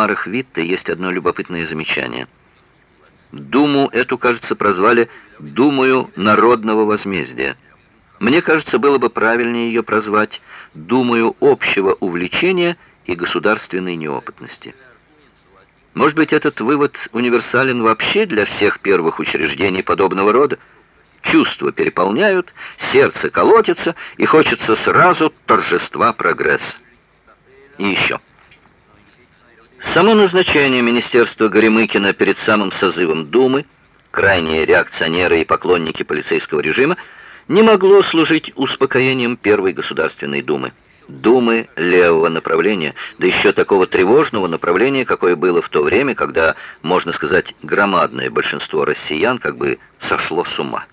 мемуарах Витта есть одно любопытное замечание. Думу эту, кажется, прозвали «Думаю народного возмездия». Мне кажется, было бы правильнее ее прозвать «Думаю общего увлечения и государственной неопытности». Может быть, этот вывод универсален вообще для всех первых учреждений подобного рода? Чувства переполняют, сердце колотится, и хочется сразу торжества прогресса. И еще. Само назначение министерства Горемыкина перед самым созывом Думы, крайние реакционеры и поклонники полицейского режима, не могло служить успокоением Первой Государственной Думы. Думы левого направления, да еще такого тревожного направления, какое было в то время, когда, можно сказать, громадное большинство россиян как бы сошло с ума.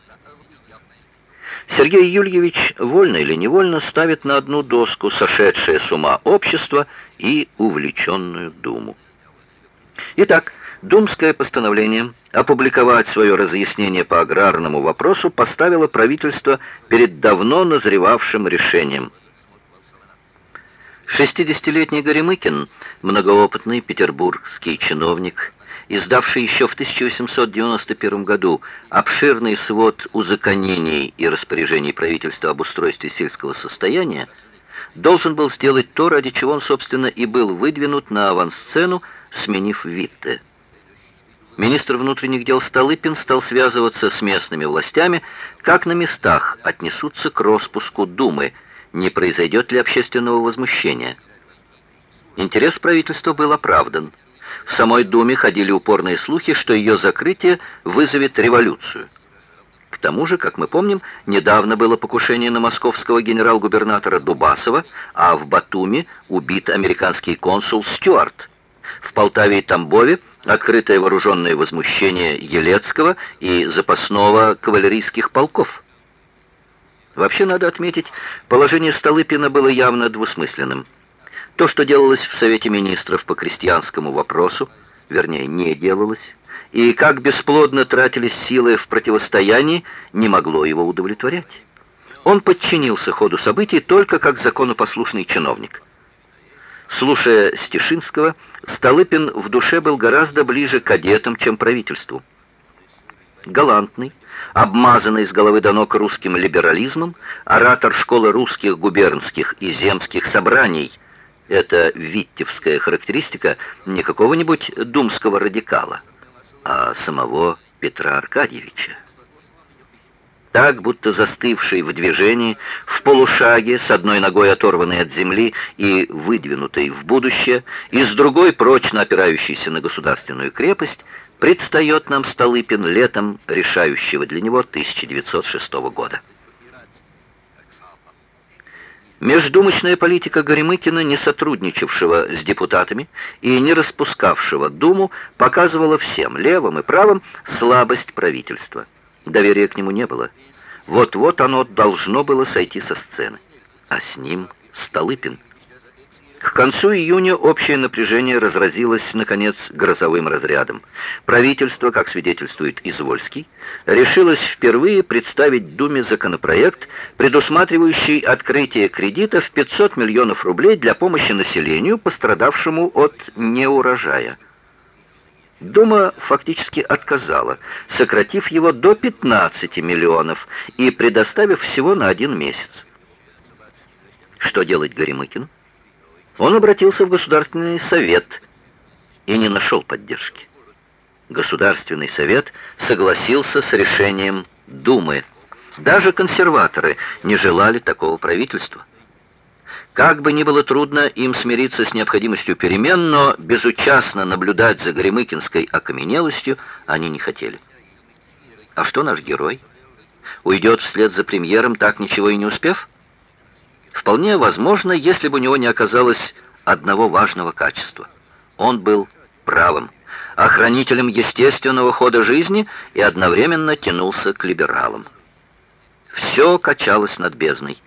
Сергей Юльевич вольно или невольно ставит на одну доску сошедшее с ума общество и увлеченную Думу. Итак, Думское постановление опубликовать свое разъяснение по аграрному вопросу поставило правительство перед давно назревавшим решением. 60-летний Горемыкин, многоопытный петербургский чиновник, издавший еще в 1891 году обширный свод узаконений и распоряжений правительства об устройстве сельского состояния, должен был сделать то, ради чего он, собственно, и был выдвинут на авансцену, сменив Витте. Министр внутренних дел Столыпин стал связываться с местными властями, как на местах отнесутся к распуску Думы, не произойдет ли общественного возмущения. Интерес правительства был оправдан. В самой Думе ходили упорные слухи, что ее закрытие вызовет революцию. К тому же, как мы помним, недавно было покушение на московского генерал-губернатора Дубасова, а в Батуми убит американский консул Стюарт. В Полтаве и Тамбове открытое вооруженное возмущение Елецкого и запасного кавалерийских полков. Вообще, надо отметить, положение Столыпина было явно двусмысленным. То, что делалось в Совете Министров по крестьянскому вопросу, вернее, не делалось, и как бесплодно тратились силы в противостоянии, не могло его удовлетворять. Он подчинился ходу событий только как законопослушный чиновник. Слушая Стешинского, Столыпин в душе был гораздо ближе кадетам, чем правительству. Галантный, обмазанный с головы до ног русским либерализмом, оратор школы русских губернских и земских собраний – это виттевская характеристика не какого-нибудь думского радикала, а самого Петра Аркадьевича. Так, будто застывший в движении, в полушаге, с одной ногой оторванной от земли и выдвинутой в будущее, и с другой прочно опирающейся на государственную крепость, предстает нам Столыпин летом решающего для него 1906 года. Междумочная политика Горемыкина, не сотрудничавшего с депутатами и не распускавшего Думу, показывала всем, левым и правым, слабость правительства. Доверия к нему не было. Вот-вот оно должно было сойти со сцены. А с ним Столыпин. К концу июня общее напряжение разразилось, наконец, грозовым разрядом. Правительство, как свидетельствует Извольский, решилось впервые представить Думе законопроект, предусматривающий открытие кредита в 500 миллионов рублей для помощи населению, пострадавшему от неурожая. Дума фактически отказала, сократив его до 15 миллионов и предоставив всего на один месяц. Что делать Горемыкину? Он обратился в Государственный совет и не нашел поддержки. Государственный совет согласился с решением Думы. Даже консерваторы не желали такого правительства. Как бы ни было трудно им смириться с необходимостью перемен, но безучастно наблюдать за Горемыкинской окаменелостью они не хотели. А что наш герой? Уйдет вслед за премьером, так ничего и не успев? Вполне возможно, если бы у него не оказалось одного важного качества. Он был правым, охранителем естественного хода жизни и одновременно тянулся к либералам. Все качалось над бездной.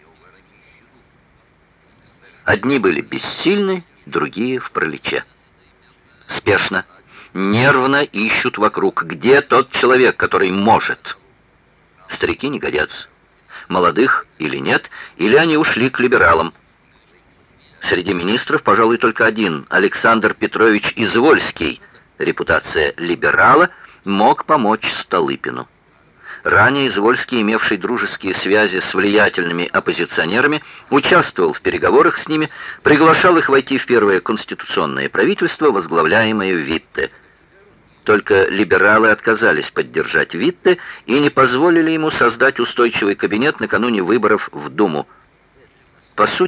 Одни были бессильны, другие в пролече. Спешно, нервно ищут вокруг, где тот человек, который может. Старики не годятся молодых или нет, или они ушли к либералам. Среди министров, пожалуй, только один, Александр Петрович Извольский, репутация либерала, мог помочь Столыпину. Ранее Извольский, имевший дружеские связи с влиятельными оппозиционерами, участвовал в переговорах с ними, приглашал их войти в первое конституционное правительство, возглавляемое Витте. Только либералы отказались поддержать Витте и не позволили ему создать устойчивый кабинет накануне выборов в Думу. По сути,